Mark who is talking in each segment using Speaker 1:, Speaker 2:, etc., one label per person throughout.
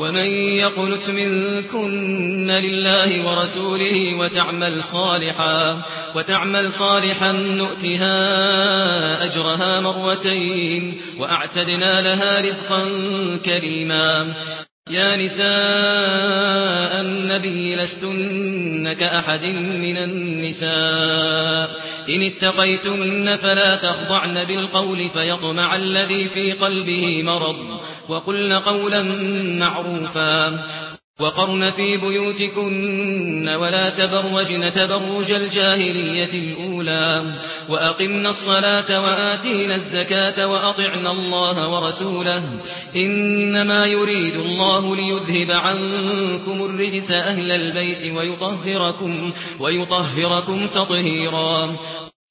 Speaker 1: ومن يقلت منكن لله ورسوله وتعمل صالحا وتعمل صالحا نؤتها اجرها مرتين واعتدنا لها رزقا كريما يا نساء النبي لستن كأحد من النساء إن اتقيتن فلا تخضعن بالقول فيطمع الذي في قلبه مرض وقلن قولا معروفا وقرن في بيوتكن ولا تبرجن تبرج الجاهلية الأولى وأقمنا الصلاة وآتينا الزكاة وأطعنا الله ورسوله إنما يريد الله ليذهب عنكم الرجس أهل البيت ويطهركم, ويطهركم تطهيرا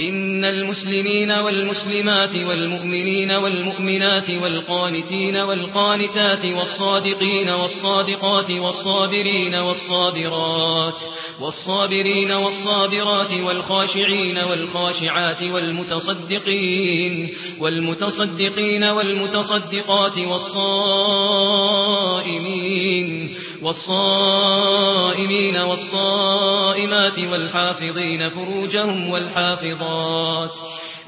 Speaker 1: إن المسلمين والمسلمات والمؤمنين والمؤمنات والقانتين والقانتات والصادقين والصادقات والصابرين والصابرات والصابرين والصابرات والخاشعين والخاشعات والمتصدقين والمتصدقين والمتصدقات والصائمين والصائمين والصائمين والصائمات والحافظين فروجهم والحافظات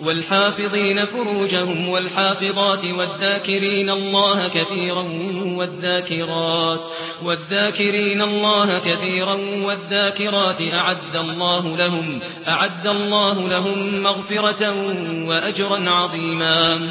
Speaker 1: والحافظين فروجهم والحافظات والذاكرين الله كثيرا والذاكرات والذاكرين الله كثيرا والذاكرات أعد الله لهم أعد الله لهم مغفرة وأجرا عظيما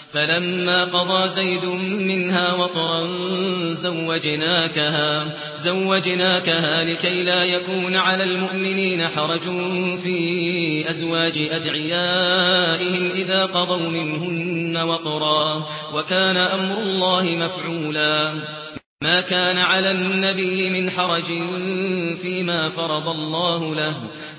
Speaker 1: فلما قضى زيد منها وطرا زوجناكها زوجناكها لكي لا يكون على المؤمنين حرج في أزواج أدعيائهم إذا قضوا منهن وطرا وكان أمر الله مفعولا ما كان على النبي من حرج فيما فرض الله له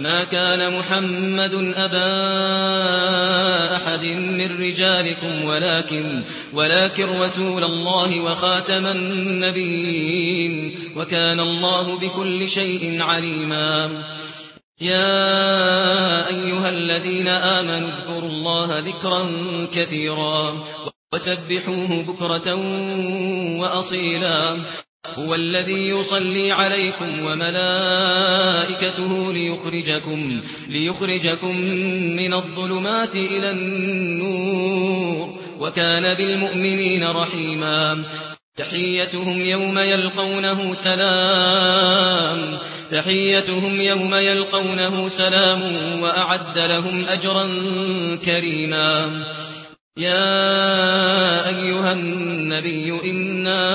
Speaker 1: ما كان محمد ابا احد من رجالكم ولكن ولكن رسول الله وخاتم النبيين وكان الله بكل شيء عليما يا ايها الذين امنوا اذكروا الله ذكرا كثيرا وسبحوه بكره واصيلا هو الذي يصلي عليكم وملائكته ليخرجكم ليخرجكم من الظلمات إلى النور وكان بالمؤمنين رحيما تحيتهم يوم يلقونه سلام تحيتهم يوم يلقونه سلام وأعد لهم أجرا كريما يا أيها النبي إنا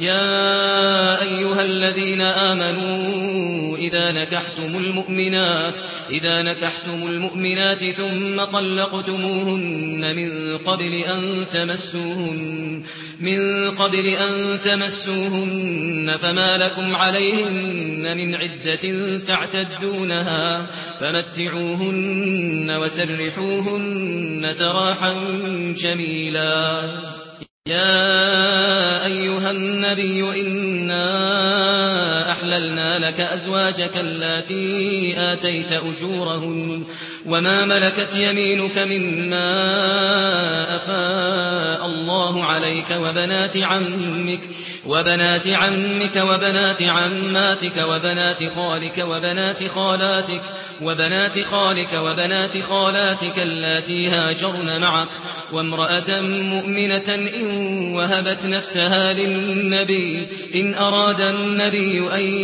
Speaker 1: يا ايها الذين امنوا اذا نكحتم المؤمنات اذا نكحتم المؤمنات ثم طلقتموهن من قبل ان تمسوهن من قبل ان تمسوهن فما لكم عليهن من عده تعتدونها فمتعوهن وسرحوهن سراحا جميلا يا أيها النبي إنا وحللنا لك أزواجك التي آتيت أجورهن وما ملكت يمينك مما أفاء الله عليك وبنات عمك وبنات عمك وبنات عماتك وبنات خالك وبنات خالاتك وبنات خالك وبنات خالاتك اللاتي هاجرن معك وامرأة مؤمنة إن وهبت نفسها للنبي إن أراد النبي أن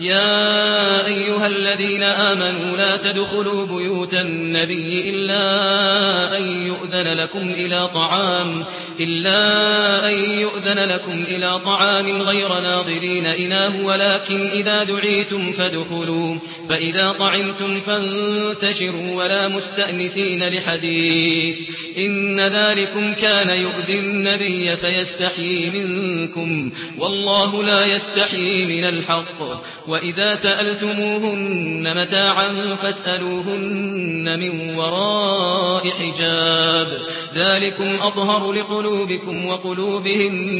Speaker 1: يا ايها الذين امنوا لا تدخلوا بيوت النبي الا ان يؤذن لكم الى طعام الا ان أذن لكم إلى طعام غير ناظرين إناه ولكن إذا دعيتم فادخلوا فإذا طعمتم فانتشروا ولا مستأنسين لحديث إن ذلكم كان يؤذي النبي فيستحيي منكم والله لا يستحيي من الحق وإذا سألتموهن متاعا فاسألوهن من وراء حجاب ذلكم أظهر لقلوبكم وقلوبهم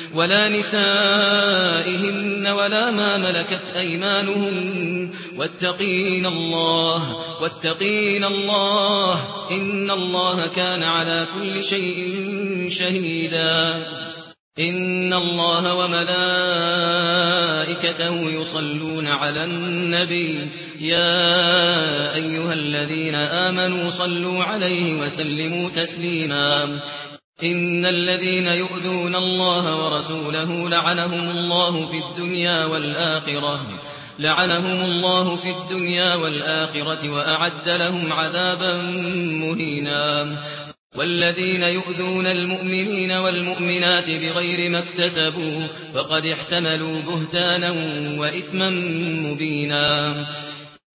Speaker 1: ولا نسائهن ولا ما ملكت ايمانهم واتقين الله واتقين الله إن الله كان على كل شيء شهيدا إن الله وملائكته يصلون على النبي يا أيها الذين آمنوا صلوا عليه وسلموا تسليما ان الذين يؤذون الله ورسوله لعنهم الله في الدنيا والاخره لعنهم الله في الدنيا والاخره واعد لهم عذابا مهينا والذين يؤذون المؤمنين والمؤمنات بغير ما اكتسبوا فقد احتملوا بهتانا واثما مبينا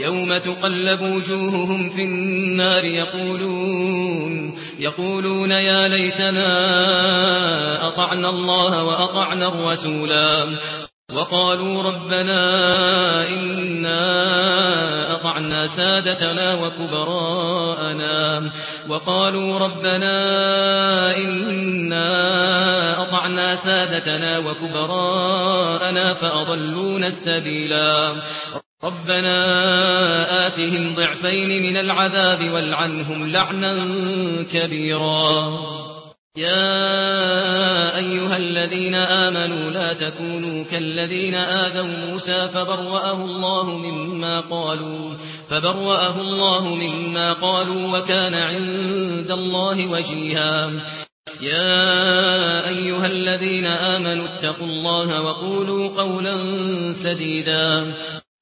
Speaker 1: يوم تقلب وجوههم في النار يقولون يقولون يا ليتنا أطعنا الله وأطعنا الرسولا وقالوا ربنا إنا أطعنا سادتنا وكبراءنا وقالوا ربنا إنا أطعنا سادتنا وكبراءنا فأضلونا السبيلا ربنا آتهم ضعفين من العذاب والعنهم لعنا كبيرا يا أيها الذين آمنوا لا تكونوا كالذين آذوا موسى فبرأه الله مما قالوا فبرأه الله مما قالوا وكان عند الله وجيها يا ايها الذين امنوا اتقوا الله وقولوا قولا سديدا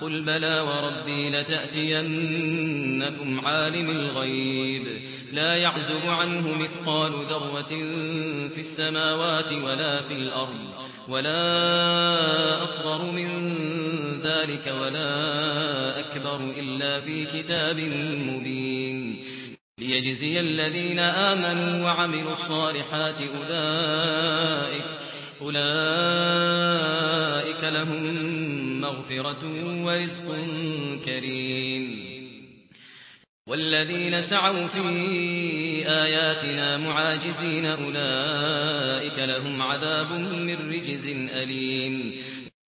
Speaker 1: قل بلى وربي لتأتينكم عالم الغيب لا يعزب عنه مثقال ذرة في السماوات ولا في الأرض ولا أصغر من ذلك ولا أكبر إلا في كتاب مبين ليجزي الذين آمنوا وعملوا الصالحات أولئك, أولئك لهم مغفرة ورزق كريم والذين سعوا في آياتنا معاجزين أولئك لهم عذاب من رجز أليم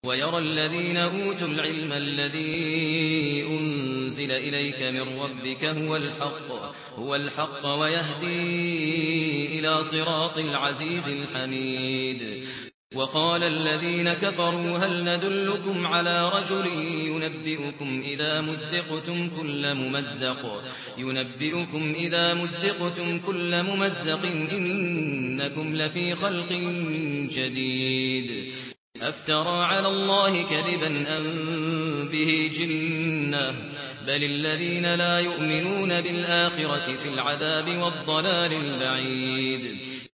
Speaker 1: ويرى الذين أوتوا العلم الذي أنزل إليك من ربك هو الحق هو الحق ويهدي إلى صراط العزيز الحميد وقال الذين كفروا هل ندلكم على رجل ينبئكم إذا مزقتم كل ممزق ينبئكم إذا مزقتم كل ممزق إنكم لفي خلق جديد أفترى على الله كذبا ان به جنة بل الذين لا يؤمنون بالآخرة في العذاب والضلال البعيد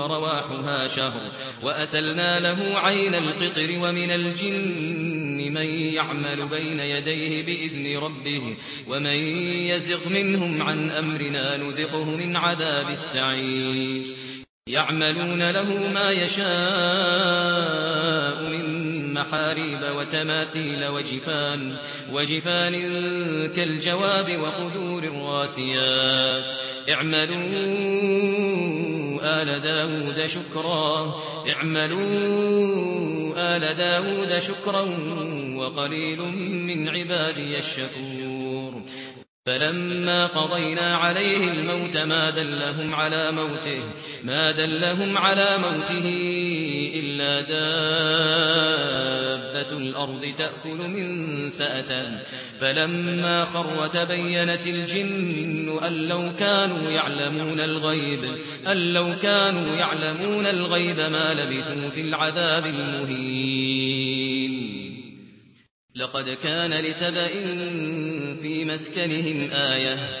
Speaker 1: ورواحها شهر وأتلنا له عين القطر ومن الجن من يعمل بين يديه بإذن ربه ومن يزغ منهم عن أمرنا نذقه من عذاب السعير يعملون له ما يشاء من محاريب وتماثيل وجفان وجفان كالجواب وقدور الراسيات اعملون آل داود شكرا اعملوا آل داود شكرا وقليل من عبادي الشكور فلما قضينا عليه الموت ما دلهم على موته ما دلهم على موته إلا دار دابة الأرض تأكل من سأتا فلما خر تبينت الجن أن لو كانوا يعلمون الغيب أن لو كانوا يعلمون الغيب ما لبثوا في العذاب المهين لقد كان لسبئ في مسكنهم آية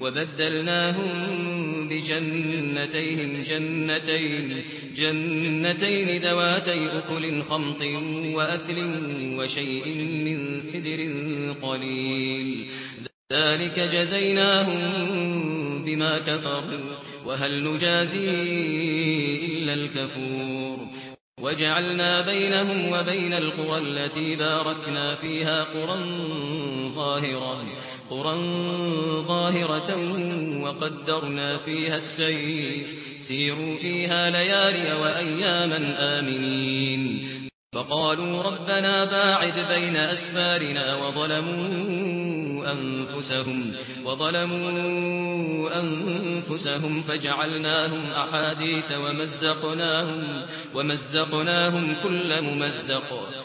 Speaker 1: وبدلناهم بجنتيهم جنتين جنتين ذواتي أكل خمط وأثل وشيء من سدر قليل ذلك جزيناهم بما كفروا وهل نجازي إلا الكفور وجعلنا بينهم وبين القرى التي باركنا فيها قرى ظاهرة قرى ظاهرة وقدرنا فيها السير سيروا فيها ليالي وأياما آمنين فقالوا ربنا باعد بين أسفارنا وظلموا أنفسهم, وظلموا أنفسهم فجعلناهم أحاديث ومزقناهم, ومزقناهم كل ممزق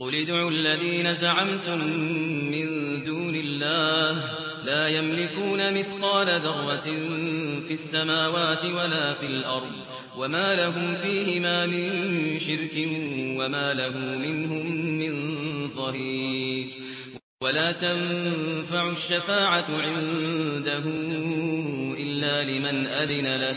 Speaker 1: قل ادعوا الذين زعمتم من دون الله لا يملكون مثقال ذرة في السماوات ولا في الأرض وما لهم فيهما من شرك وما له منهم من ظهير ولا تنفع الشفاعة عنده إلا لمن أذن له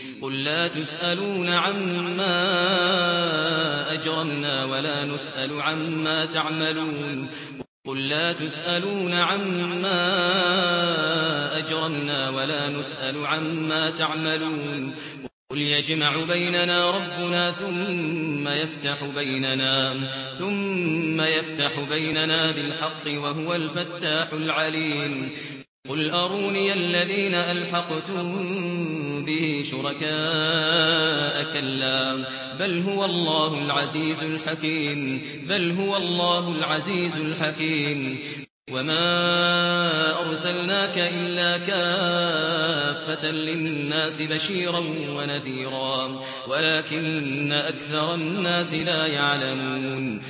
Speaker 1: قل لا تسألون عما أجرمنا ولا نسأل عما تعملون قل لا تسألون عما أجرمنا ولا نسأل عما تعملون قل يجمع بيننا ربنا ثم يفتح بيننا ثم يفتح بيننا بالحق وهو الفتاح العليم قل أروني الذين ألحقتم به شركاء كلا بل هو الله العزيز الحكيم بل هو الله العزيز الحكيم وما أرسلناك إلا كافة للناس بشيرا ونذيرا ولكن أكثر الناس لا يعلمون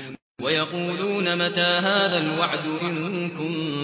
Speaker 1: ويقولون متى هذا الوعد إن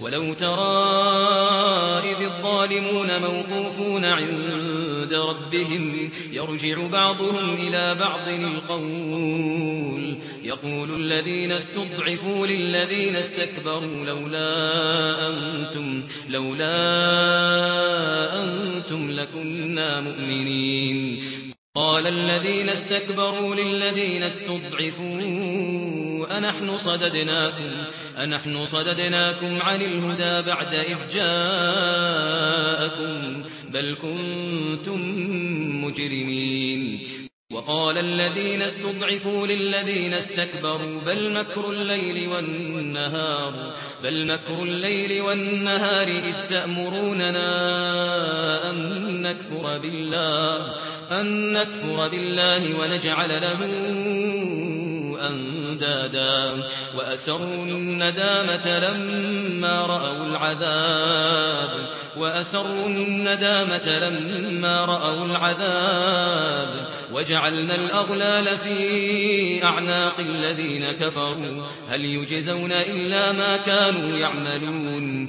Speaker 1: ولو ترى إذ الظالمون موقوفون عند ربهم يرجع بعضهم إلى بعض القول يقول الذين استضعفوا للذين استكبروا لولا أنتم, لولا أنتم لكنا مؤمنين قال الذين استكبروا للذين استضعفون أنحن صددناكم أنحن صددناكم عن الهدى بعد إذ جاءكم بل كنتم مجرمين وقال الذين استضعفوا للذين استكبروا بل مكر الليل والنهار بل مكر الليل والنهار إذ تأمروننا أن نكفر بالله أن نكفر بالله ونجعل له أندادا وأسروا الندامة لما رأوا العذاب وأسروا الندامة لما رأوا العذاب وجعلنا الأغلال في أعناق الذين كفروا هل يجزون إلا ما كانوا يعملون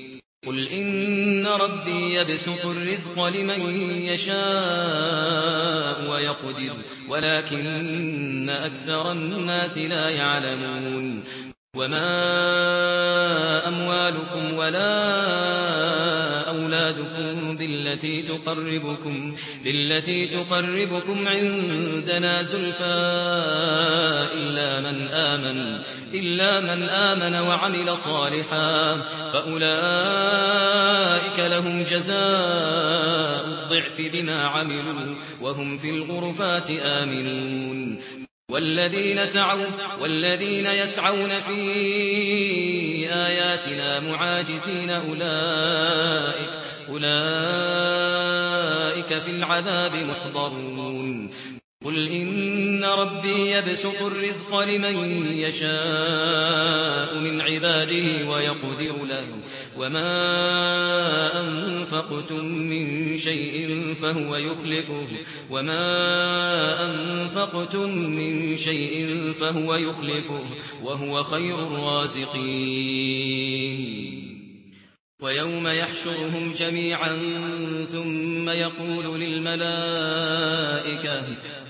Speaker 1: قل ان ربي يبسط الرزق لمن يشاء ويقدر ولكن اكثر الناس لا يعلمون وما اموالكم ولا اولادكم بالتي تقربكم بالتي تقربكم عندنا زلفاء الا من آمن إلا من آمن وعمل صالحا فأولئك لهم جزاء الضعف بما عملوا وهم في الغرفات آمنون والذين سعوا والذين يسعون في آياتنا معاجزين أولئك أولئك في العذاب محضرون قل إن إن ربي يبسط الرزق لمن يشاء من عباده ويقدر له وما أنفقتم من شيء فهو يخلفه وما أنفقتم من شيء فهو يخلفه وهو خير الرازقين وَيَوْمَ يَحْشُرُهُمْ جَمِيعًا ثُمَّ يَقُولُ لِلْمَلَائِكَةِ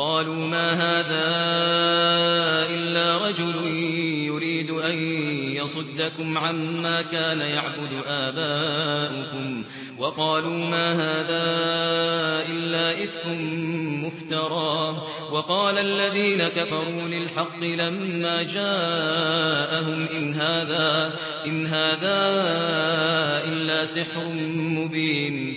Speaker 1: قالوا ما هذا إلا رجل يريد أن يصدكم عما كان يعبد آباؤكم وقالوا ما هذا إلا إفك مفتراه وقال الذين كفروا للحق لما جاءهم إن هذا, إن هذا إلا سحر مبين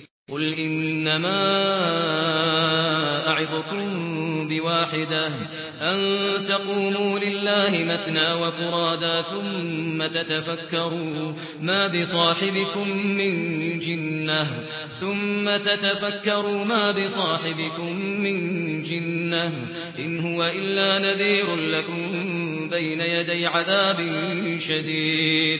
Speaker 1: قل انما اعظكم بواحده ان تقوموا لله مثنى وفرادا ثم تتفكروا ما بصاحبكم من جنة ثم تتفكروا ما بصاحبكم من جنة ان هو الا نذير لكم بين يدي عذاب شديد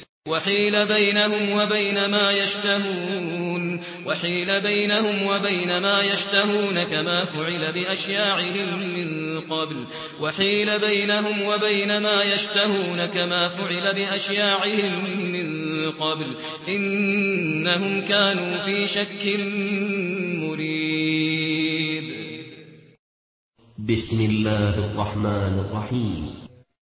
Speaker 1: وحيل بينهم وبين ما يشتهون وحيل بينهم وبين ما يشتهون كما فعل بأشياعهم من قبل وحيل بينهم وبين ما يشتهون كما فعل بأشياعهم من قبل إنهم كانوا في شك مريب بسم الله الرحمن الرحيم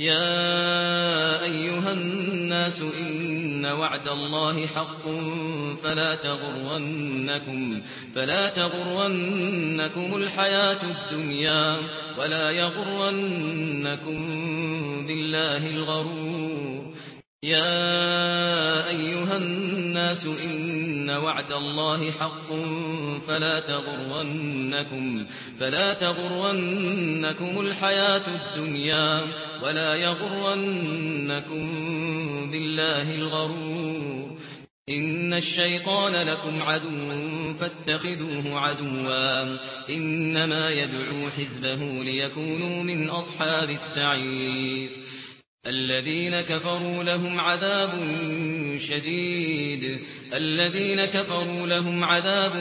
Speaker 1: يا ايها الناس ان وعد الله حق فلا تغرنكم فلا تغرنكم الحياه الدنيا ولا يغرنكم بالله الغرور يا ايها الناس ان وعد الله حق فلا تغرنكم فلا تغرنكم الحياه الدنيا ولا يغرنكم بالله الغرور ان الشيطان لكم عدو فاتخذوه عدوا انما يدعو حزبه ليكونوا من اصحاب السعير الذين كفروا لهم عذاب شديد الذين كفروا لهم عذاب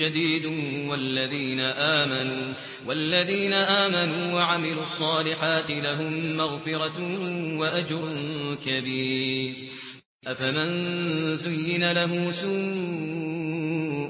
Speaker 1: شديد والذين آمنوا والذين آمنوا وعملوا الصالحات لهم مغفرة وأجر كبير أفمن زين له سوء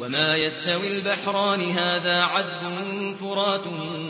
Speaker 1: وما يستوي البحران هذا عذب فرات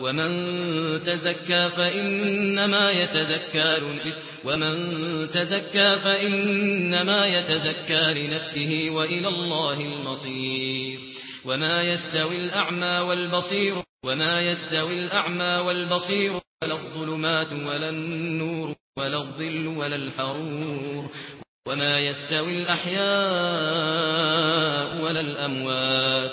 Speaker 1: ومن تزكى فإنما يتزكى لنفسه ومن تزكى فإنما يتزكى لنفسه وإلى الله المصير وما يستوي الأعمى والبصير وما يستوي الأعمى والبصير ولا الظلمات ولا النور ولا الظل ولا الحرور وما يستوي الأحياء ولا الأموات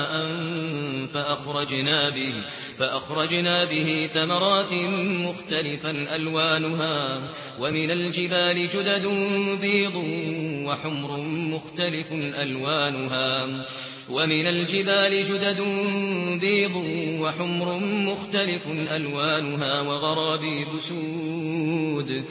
Speaker 1: فأخرجنا به, فأخرجنا به ثمرات مختلفا ألوانها ومن الجبال جدد بيض وحمر مختلف ألوانها ومن الجبال جدد بيض وحمر مختلف ألوانها وغراب بسود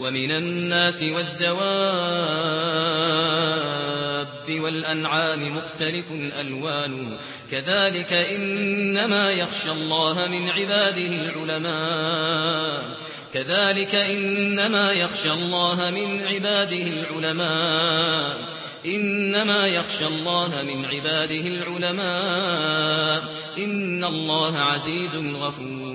Speaker 1: ومن الناس والدواب الْغَنَمِ وَالْأَنْعَامِ مُخْتَلِفٌ أَلْوَانُهُ كَذَلِكَ إِنَّمَا يَخْشَى اللَّهَ مِنْ عِبَادِهِ الألوان اللَّهَ مِنْ عِبَادِهِ الْعُلَمَاءُ انما يخشى الله من عباده العلماء ان الله عزيز غفور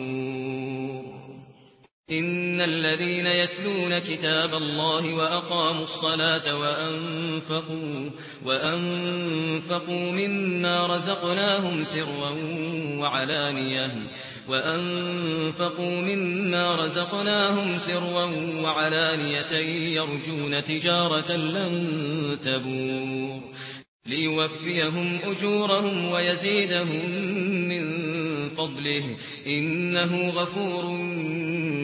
Speaker 1: ان الذين يتلون كتاب الله واقاموا الصلاه وانفقوا وانفقوا مما رزقناهم سرا وعلانيه وانفقوا مما رزقناهم سرا وعلانيه يرجون تجاره لن تبور ليوفيهم اجورهم ويزيدهم من فضله انه غفور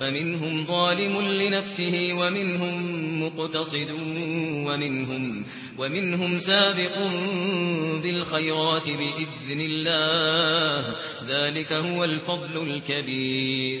Speaker 1: فمنهم ظالم لنفسه ومنهم مقتصد ومنهم ومنهم سابق بالخيرات بإذن الله ذلك هو الفضل الكبير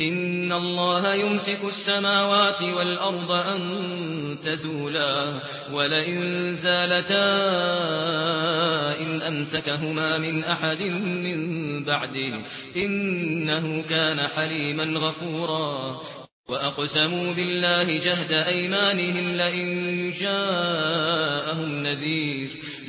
Speaker 1: ان الله يمسك السماوات والارض ان تزولا ولئن زالتا ان امسكهما من احد من بعده انه كان حليما غفورا واقسموا بالله جهد ايمانهم لئن جاءهم نذير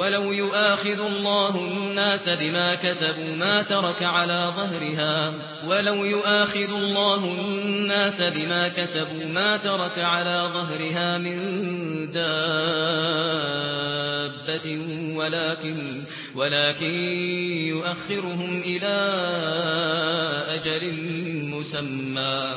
Speaker 1: ولو يؤاخذ الله الناس بما كسبوا ما ترك على ظهرها ولو يؤاخذ الله الناس بما كسبوا ما ترك على ظهرها من دابة ولكن ولكن يؤخرهم إلى أجل مسمى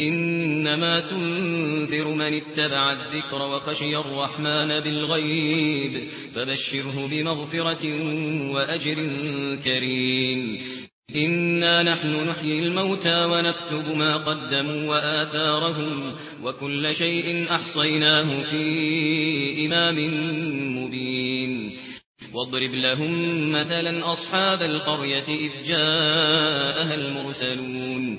Speaker 1: انما تنذر من اتبع الذكر وخشي الرحمن بالغيب فبشره بمغفرة واجر كريم إنا نحن نحيي الموتى ونكتب ما قدموا وآثارهم وكل شيء أحصيناه في إمام مبين واضرب لهم مثلا أصحاب القرية إذ جاءها المرسلون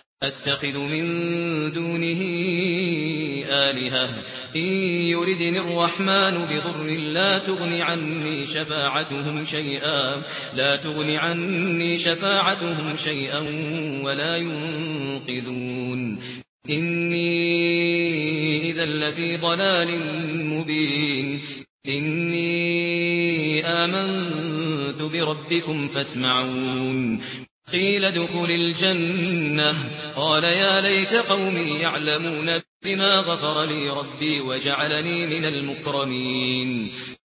Speaker 1: اتخذ من دونه الهه ان يردني الرحمن بضر لا تغني عني شفاعتهم شيئا لا تغني عني شفاعتهم شيئا ولا ينقذون اني اذا لفي ضلال مبين اني امنت بربكم فاسمعون قيل دخل الجنة قال يا ليت قومي يعلمون بما غفر لي ربي وجعلني من المكرمين